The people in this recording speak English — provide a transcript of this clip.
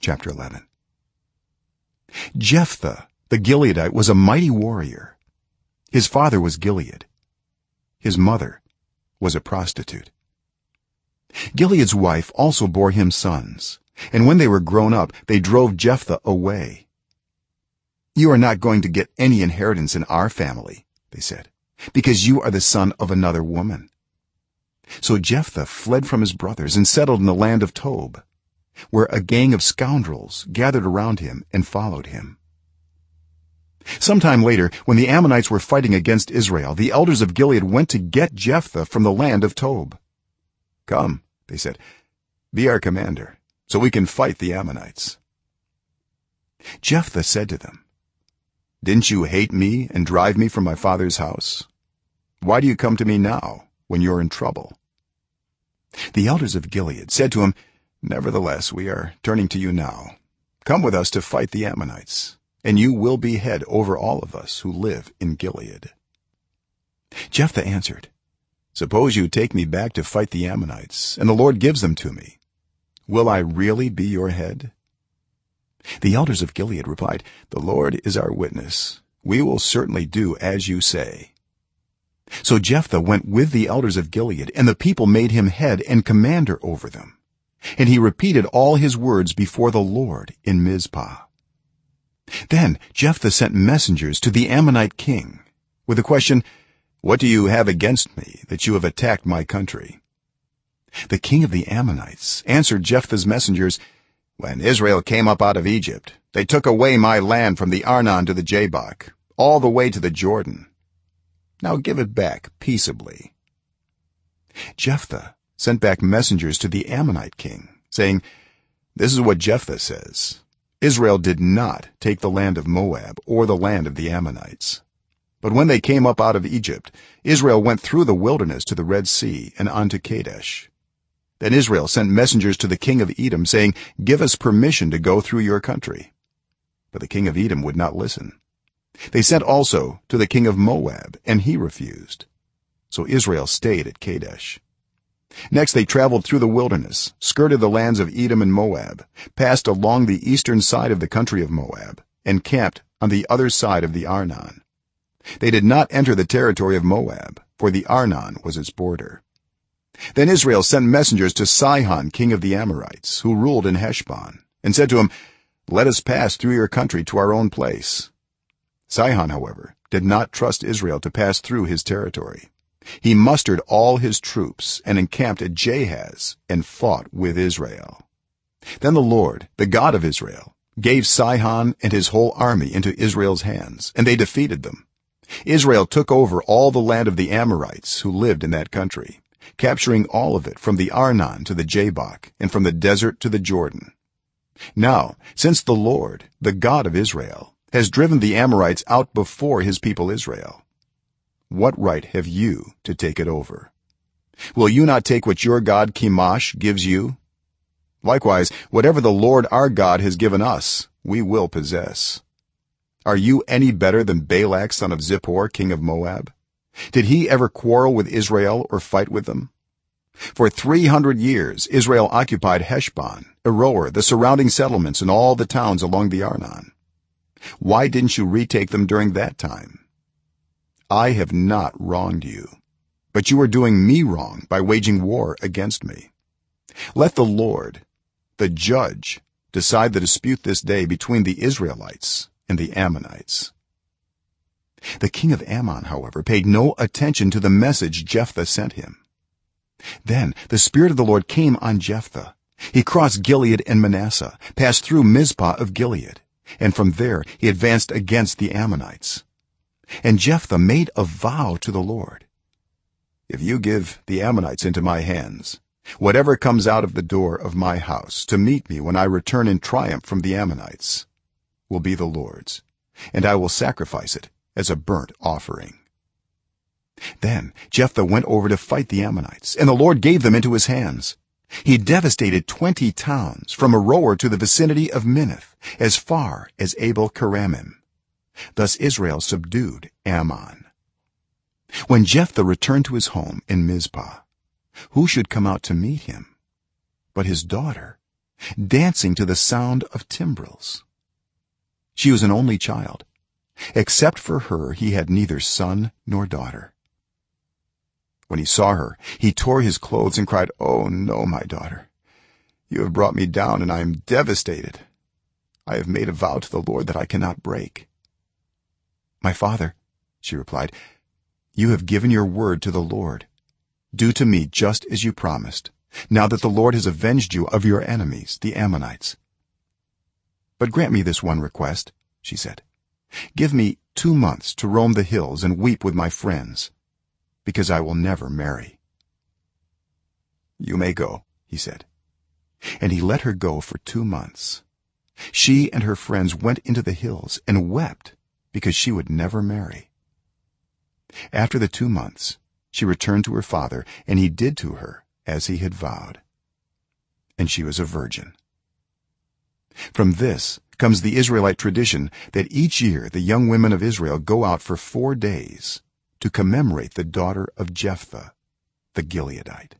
chapter 11 jephthah the gileadite was a mighty warrior. His father was gilead. His mother was a prostitute. Gilead's wife also bore him sons and when they were grown up they drove jephthah away. You are not going to get any inheritance in our family they said because you are the son of another woman. So jephthah fled from his brothers and settled in the land of tob where a gang of scoundrels gathered around him and followed him. Sometime later when the ammonites were fighting against israel the elders of gilead went to get jephthah from the land of tob. Come they said be our commander so we can fight the ammonites. Jephthah said to them didn't you hate me and drive me from my father's house? Why do you come to me now when you're in trouble? The elders of gilead said to him nevertheless we are turning to you now. Come with us to fight the ammonites and you will be head over all of us who live in gilead. Jephthah answered suppose you take me back to fight the ammonites and the lord gives them to me. Will i really be your head? The elders of gilead replied the lord is our witness. We will certainly do as you say. So jephthah went with the elders of gilead and the people made him head and commander over them and he repeated all his words before the lord in mizpah. Then jephthah sent messengers to the ammonite king with the question what do you have against me that you have attacked my country? The king of the ammonites answered jephthah's messengers when israel came up out of egypt they took away my land from the arnon to the jabbok all the way to the jordan. Now give it back peaceably. Jephthah sent back messengers to the ammonite king saying this is what jephthah says. Israel did not take the land of moab or the land of the ammonites. But when they came up out of egypt israel went through the wilderness to the red sea and on to kadesh. Then israel sent messengers to the king of edom saying give us permission to go through your country but the king of edom would not listen. They sent also to the king of moab and he refused. So israel stayed at kadesh next they traveled through the wilderness skirted the lands of edom and moab passed along the eastern side of the country of moab and camped on the other side of the arnon. They did not enter the territory of moab for the arnon was its border. Then israel sent messengers to sihon king of the amorites who ruled in heshbon and said to him let us pass through your country to our own place. Sihon however did not trust israel to pass through his territory he mustered all his troops and encamped at jahaz and fought with israel. Then the lord the god of israel gave sihon and his whole army into israel's hands and they defeated them. Israel took over all the land of the amorites who lived in that country capturing all of it from the arnon to the jabbok and from the desert to the jordan. Now since the lord the god of israel has driven the amorites out before his people israel what right have you to take it over? Will you not take what your god chemosh gives you? Likewise whatever the lord our god has given us we will possess. Are you any better than balak son of zippor king of moab? Did he ever quarrel with israel or fight with them? For 300 years israel occupied heshbon aroer the surrounding settlements and all the towns along the arnon. Why didn't you retake them during that time i have not wronged you but you are doing me wrong by waging war against me. Let the lord the judge decide the dispute this day between the israelites and the ammonites. The king of ammon however paid no attention to the message jephthah sent him. Then the spirit of the lord came on jephthah. He crossed gilead and manasseh passed through mizpah of gilead and from there he advanced against the ammonites and jephthah made a vow to the lord if you give the ammonites into my hands whatever comes out of the door of my house to meet me when i return in triumph from the ammonites will be the lord's and i will sacrifice it as a burnt offering. Then jephthah went over to fight the ammonites and the lord gave them into his hands. He devastated 20 towns from aroer to the vicinity of minnith as far as abel keramim thus israel subdued ammon. When jephthah returned to his home in mizpah who should come out to meet him but his daughter dancing to the sound of timbrels? She was an only child except for her he had neither son nor daughter. When he saw her he tore his clothes and cried oh no my daughter. You have brought me down and i am devastated. I have made a vow to the lord that i cannot break my father she replied you have given your word to the lord. Do to me just as you promised now that the lord has avenged you of your enemies the ammonites. But grant me this one request she said. Give me 2 months to roam the hills and weep with my friends because i will never marry. You may go he said. And he let her go for 2 months. She and her friends went into the hills and wept because she would never marry. After the 2 months she returned to her father and he did to her as he had vowed. And she was a virgin. From this comes the israelite tradition that each year the young women of israel go out for 4 days to commemorate the daughter of jephthah the gileadite